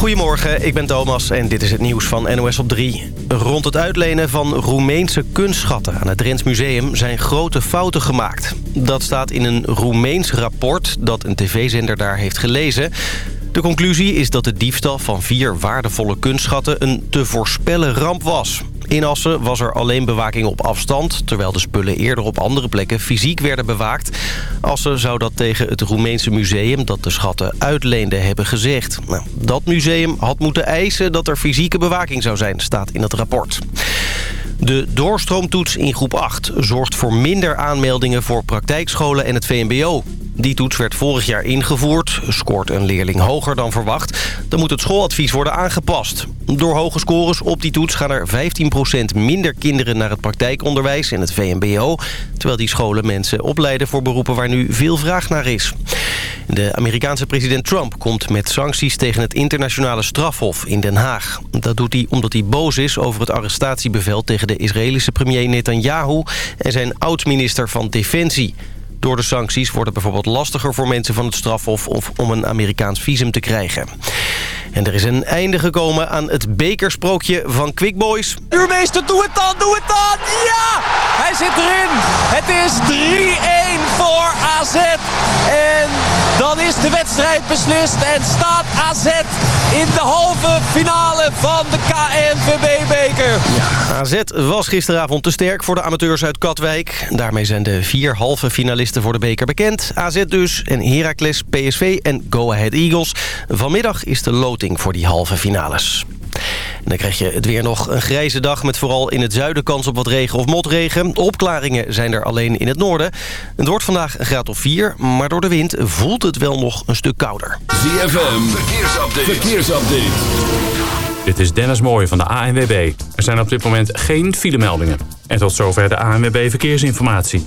Goedemorgen, ik ben Thomas en dit is het nieuws van NOS op 3. Rond het uitlenen van Roemeense kunstschatten aan het Drents Museum zijn grote fouten gemaakt. Dat staat in een Roemeens rapport dat een tv-zender daar heeft gelezen. De conclusie is dat de diefstal van vier waardevolle kunstschatten een te voorspellen ramp was. In Assen was er alleen bewaking op afstand... terwijl de spullen eerder op andere plekken fysiek werden bewaakt. Assen zou dat tegen het Roemeense museum dat de schatten uitleende hebben gezegd. Nou, dat museum had moeten eisen dat er fysieke bewaking zou zijn, staat in het rapport. De doorstroomtoets in groep 8 zorgt voor minder aanmeldingen voor praktijkscholen en het VMBO. Die toets werd vorig jaar ingevoerd. Scoort een leerling hoger dan verwacht, dan moet het schooladvies worden aangepast. Door hoge scores op die toets gaan er 15% minder kinderen naar het praktijkonderwijs en het VMBO... terwijl die scholen mensen opleiden voor beroepen waar nu veel vraag naar is. De Amerikaanse president Trump komt met sancties tegen het internationale strafhof in Den Haag. Dat doet hij omdat hij boos is over het arrestatiebevel tegen de Israëlische premier Netanyahu... en zijn oud-minister van Defensie. Door de sancties wordt het bijvoorbeeld lastiger voor mensen van het strafhof... of om een Amerikaans visum te krijgen. En er is een einde gekomen aan het bekersprookje van Quick Boys. Uurmeester, doe het dan, doe het dan! Ja! Hij zit erin! Het is 3-1 voor AZ. En dan is de wedstrijd beslist en staat AZ in de halve finale van de KNVB-beker. Ja, AZ was gisteravond te sterk voor de amateurs uit Katwijk. Daarmee zijn de vier halve finalisten voor de beker bekend. AZ dus en Heracles, PSV en Go Ahead Eagles. Vanmiddag is de loting voor die halve finales. En dan krijg je het weer nog een grijze dag... met vooral in het zuiden kans op wat regen of motregen. Opklaringen zijn er alleen in het noorden. Het wordt vandaag een graad of 4, maar door de wind voelt het wel nog een stuk kouder. ZFM, verkeersupdate. verkeersupdate. Dit is Dennis Mooij van de ANWB. Er zijn op dit moment geen filemeldingen. En tot zover de ANWB Verkeersinformatie.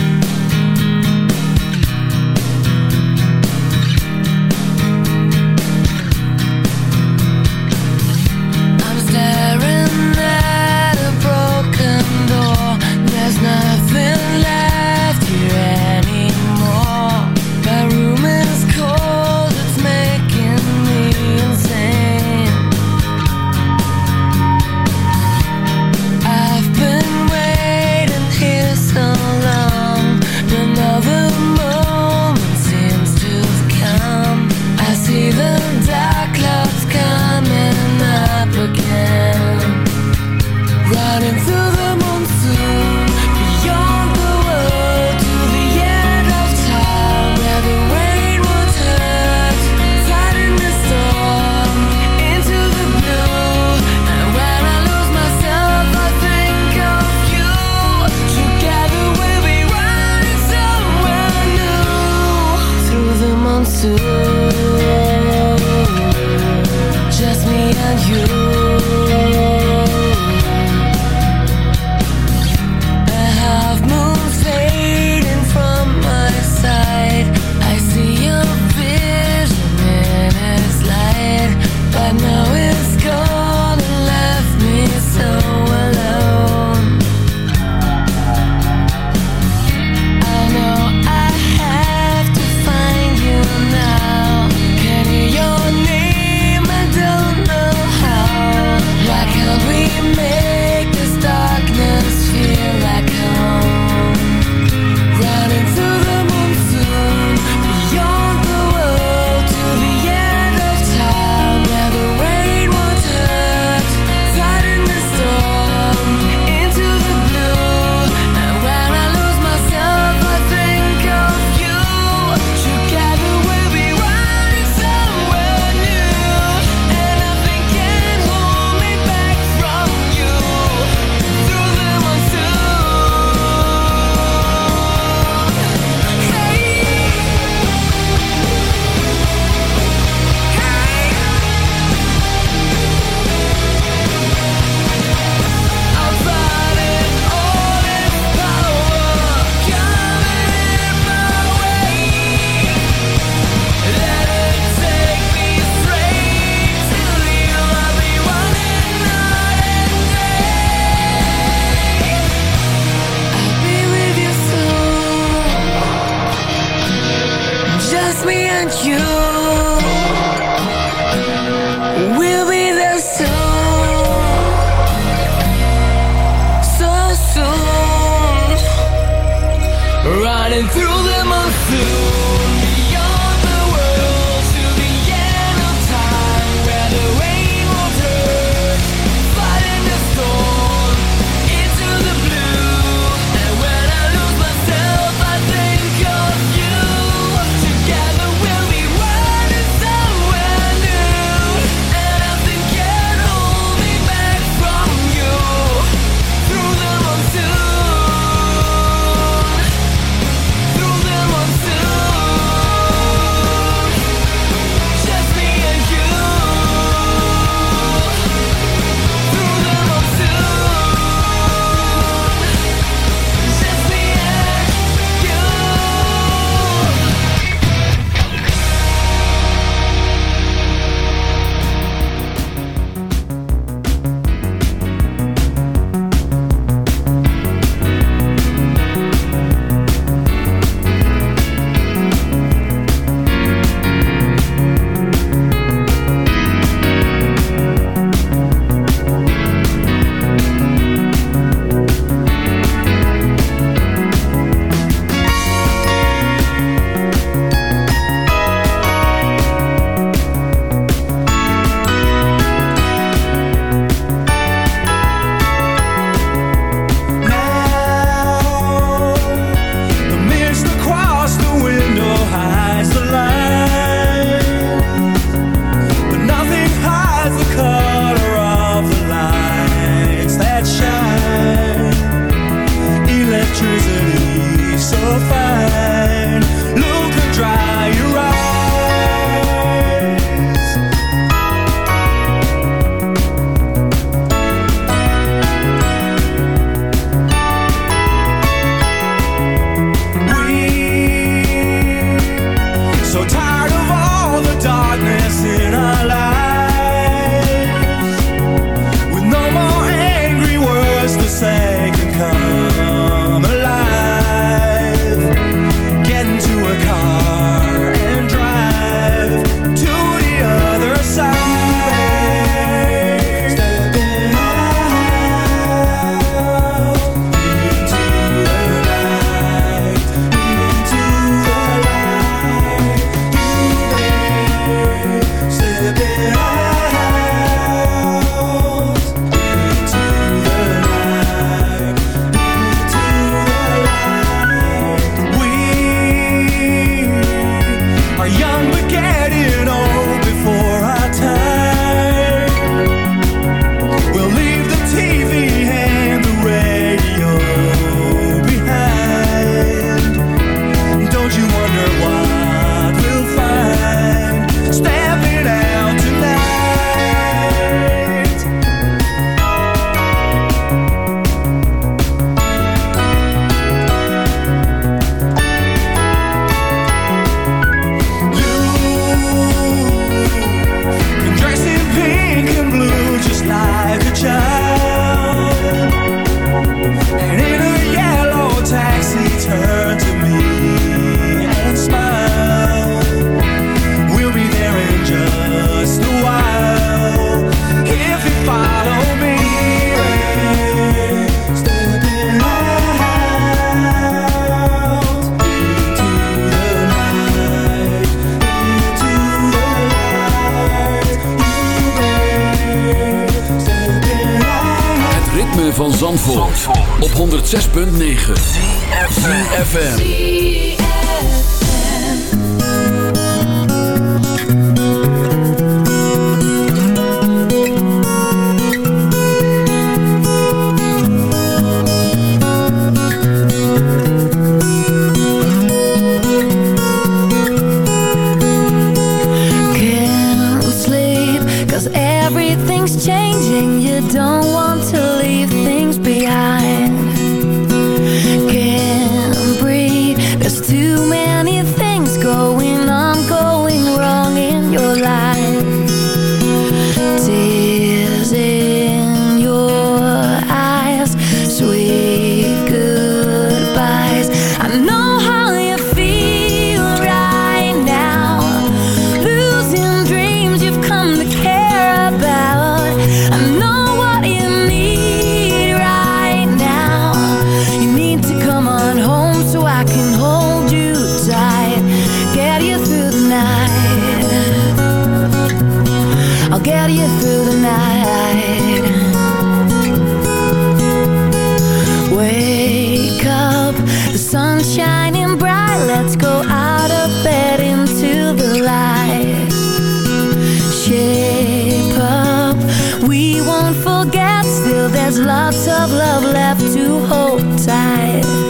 me and you. We'll be there soon, so soon. Running through. Op 106.9 FM. forget. Still there's lots of love left to hold tight.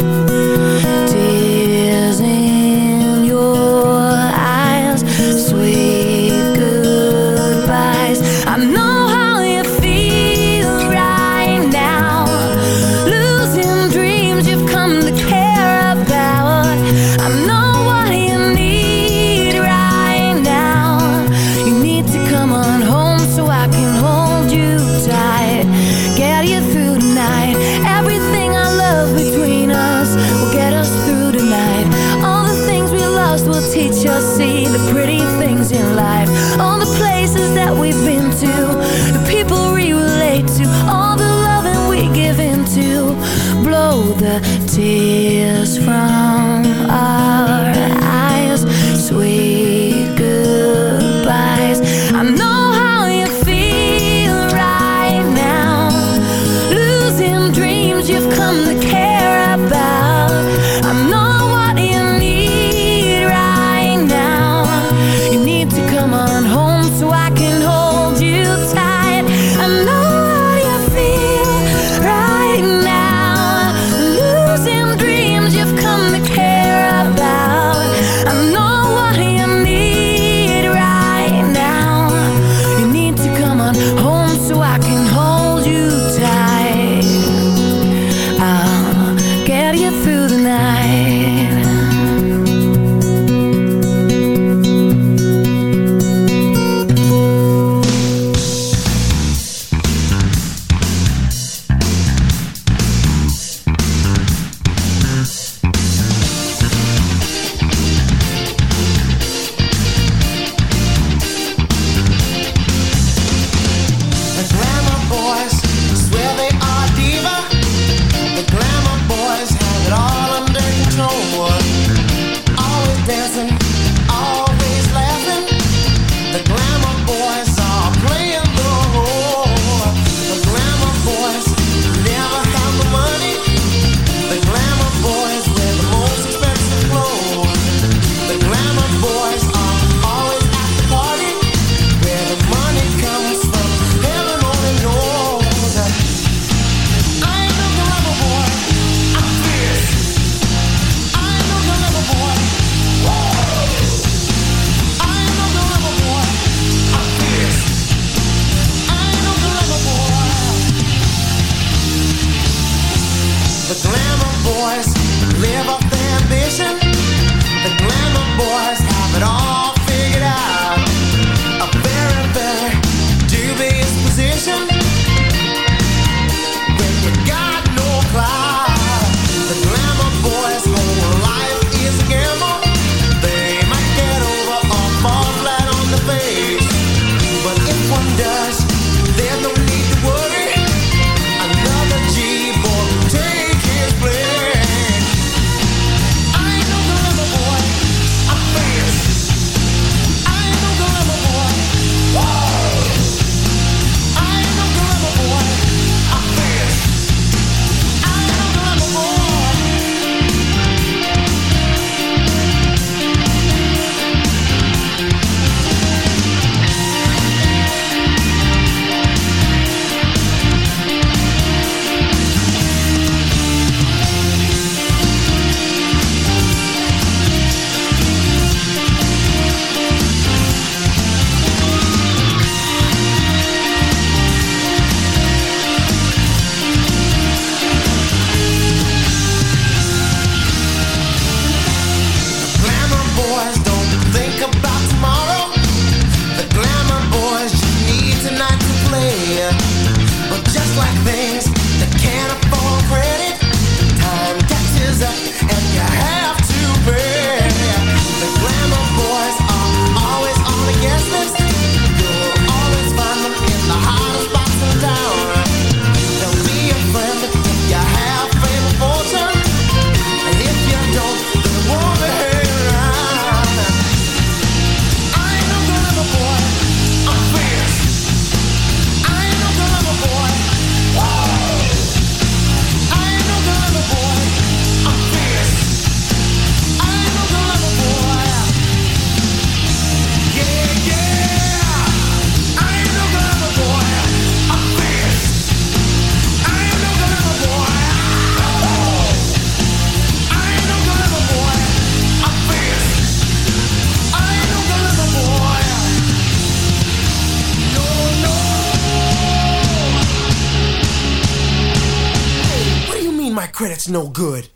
Good.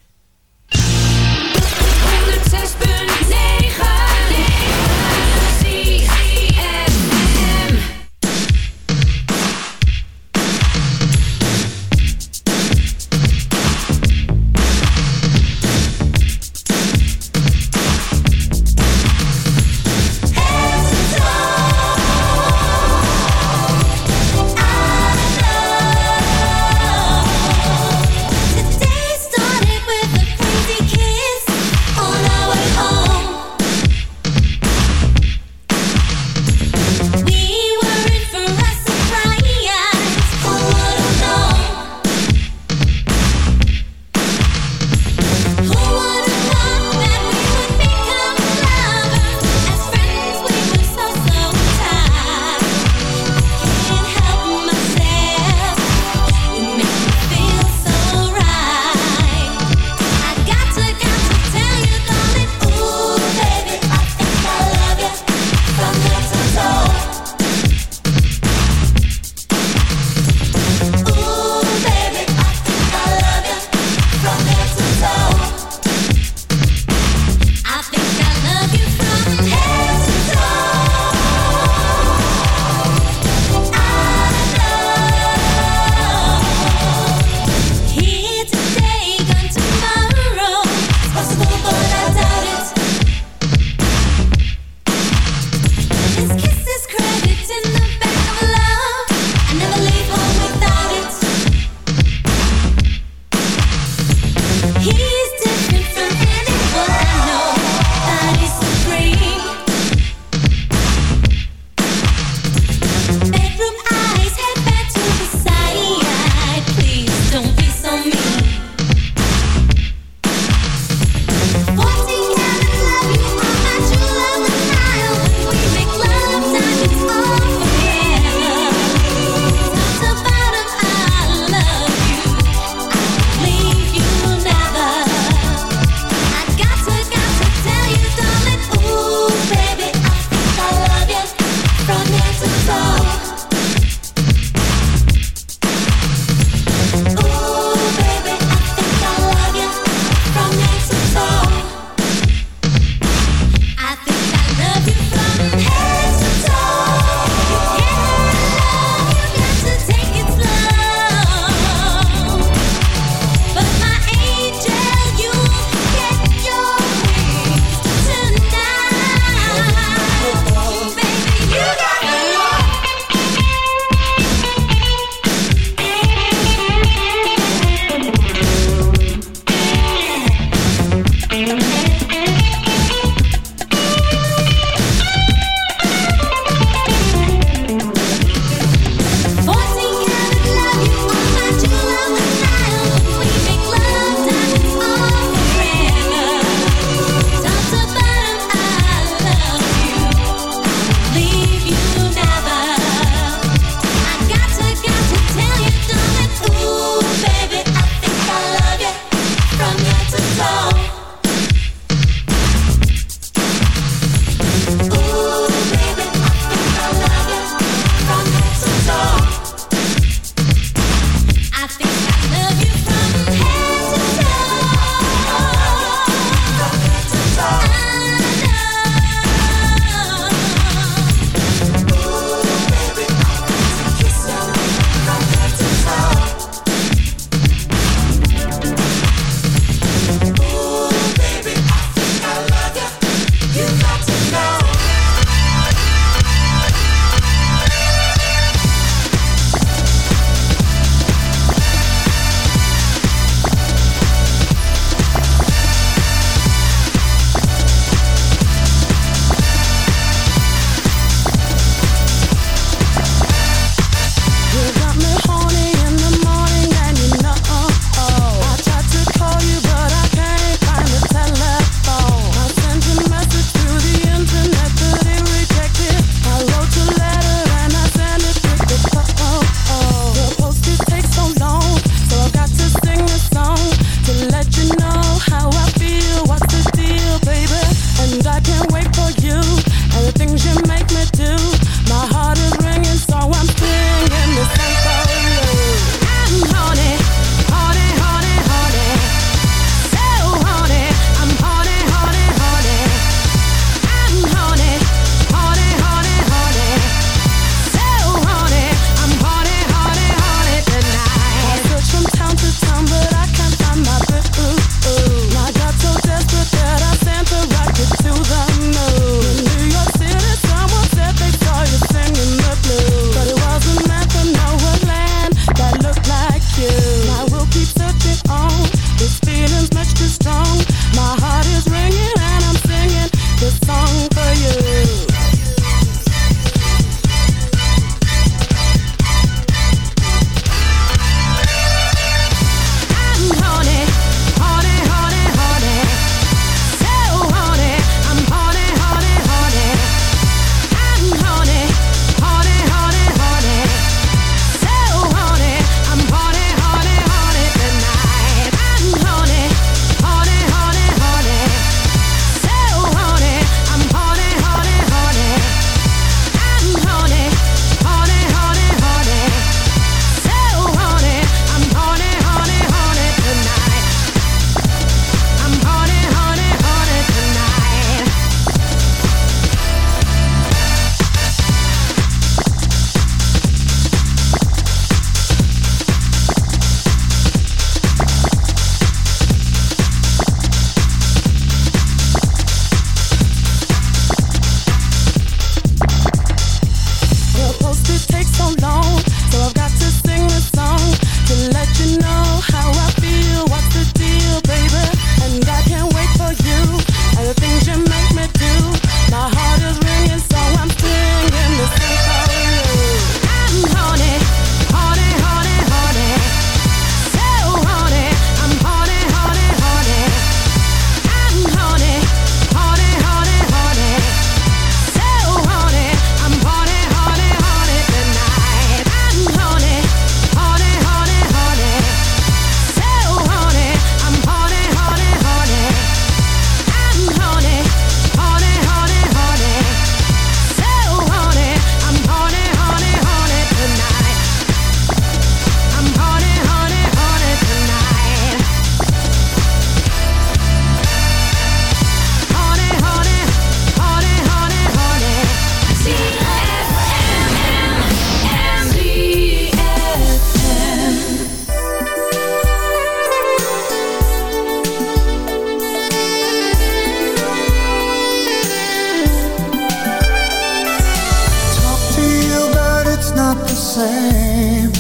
same.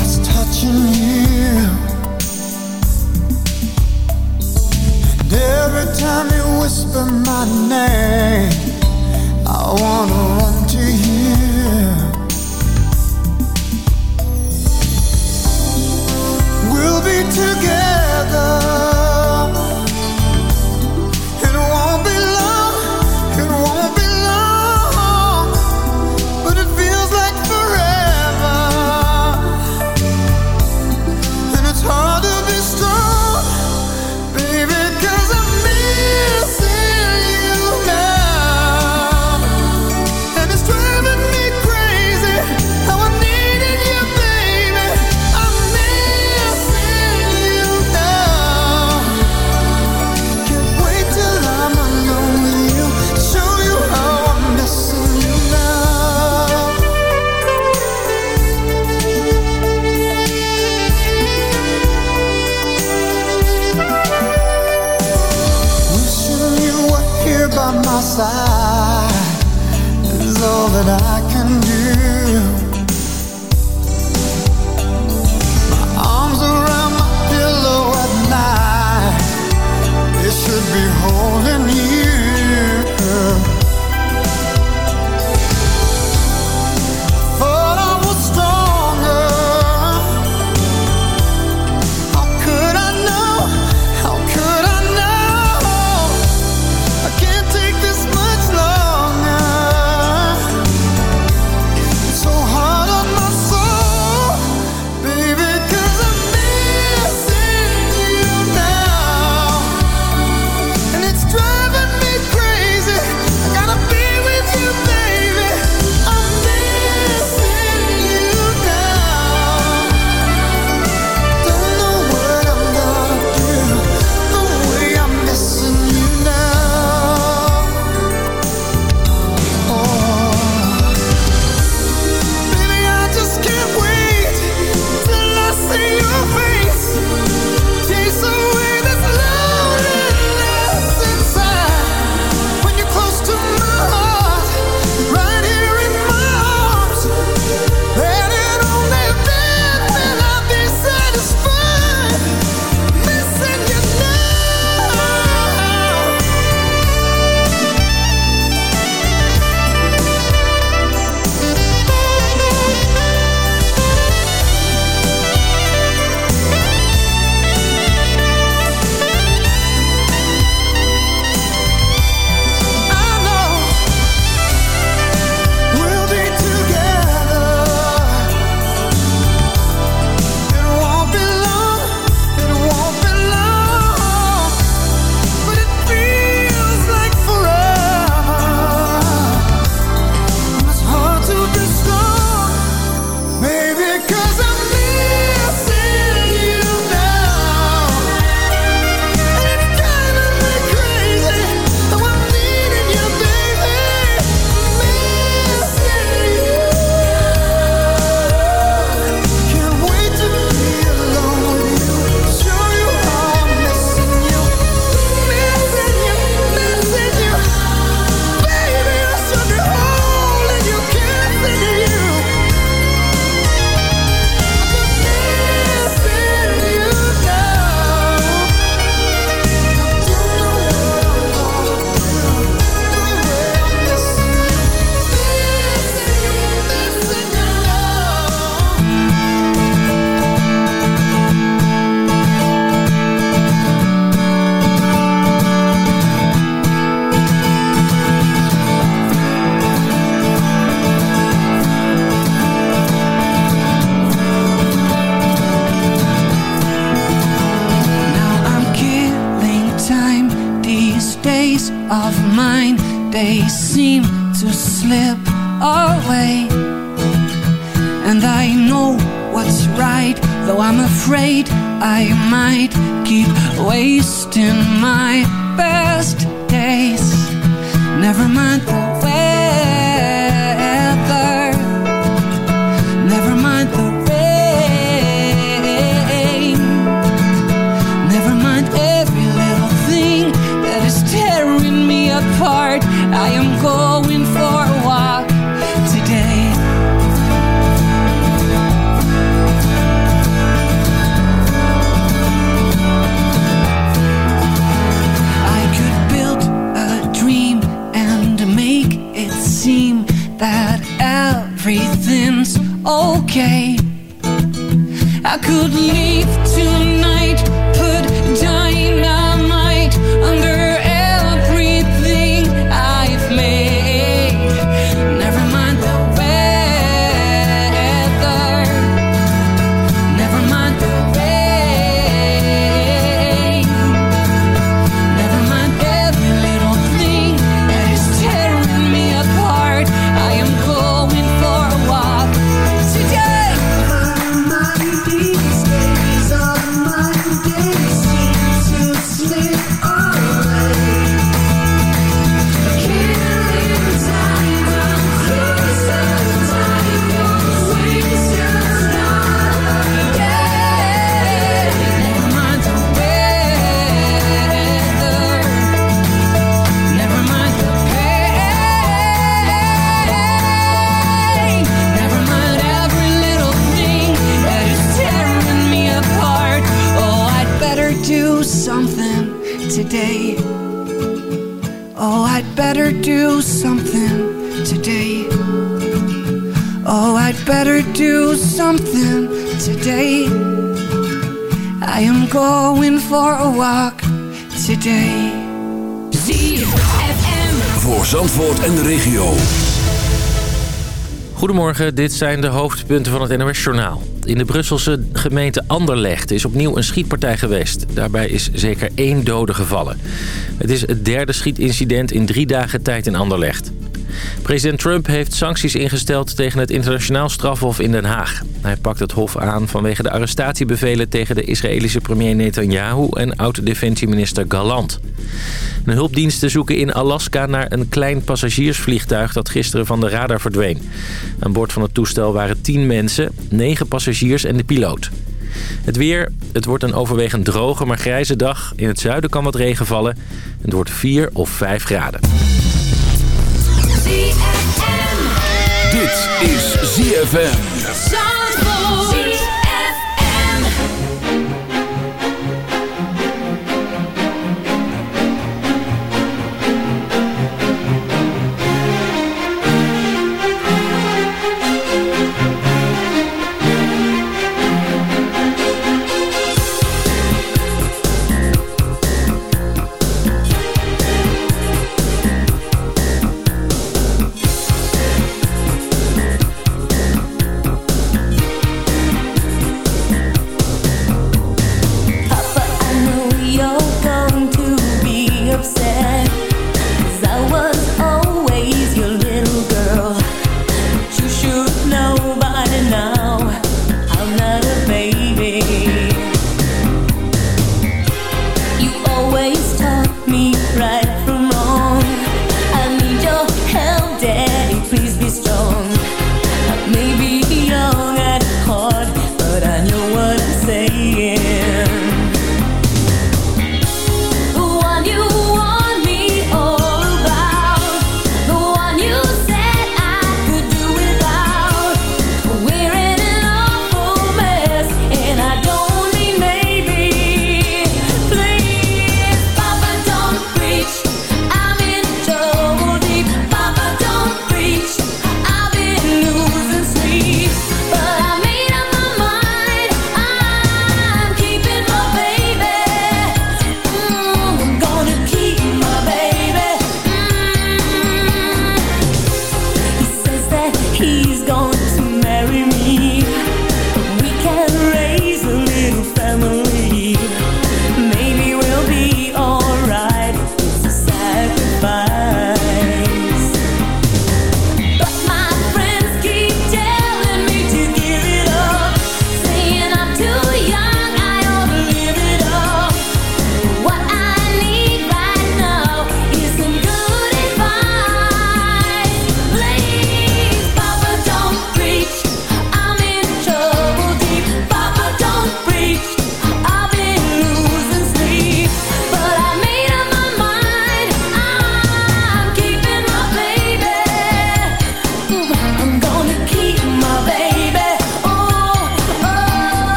It's touching you. And every time you whisper my name, I wanna. Goedemorgen, dit zijn de hoofdpunten van het NOS-journaal. In de Brusselse gemeente Anderlecht is opnieuw een schietpartij geweest. Daarbij is zeker één dode gevallen. Het is het derde schietincident in drie dagen tijd in Anderlecht. President Trump heeft sancties ingesteld tegen het internationaal strafhof in Den Haag. Hij pakt het hof aan vanwege de arrestatiebevelen tegen de Israëlische premier Netanyahu en oud-defensieminister Gallant. De hulpdiensten zoeken in Alaska naar een klein passagiersvliegtuig dat gisteren van de radar verdween. Aan boord van het toestel waren 10 mensen, 9 passagiers en de piloot. Het weer, het wordt een overwegend droge maar grijze dag. In het zuiden kan wat regen vallen. Het wordt 4 of 5 graden. Dit is ZFM.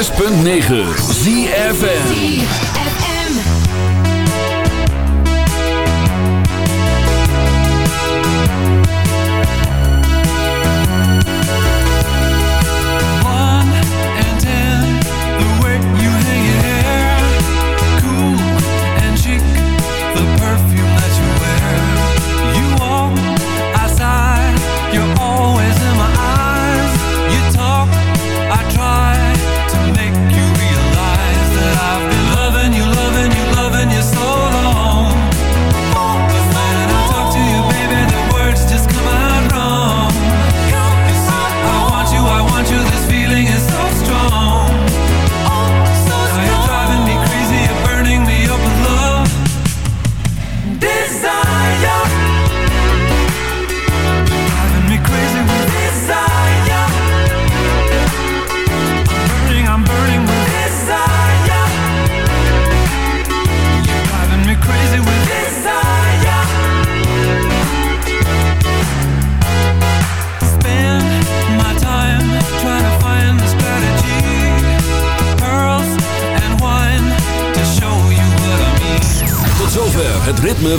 106.9 ZFN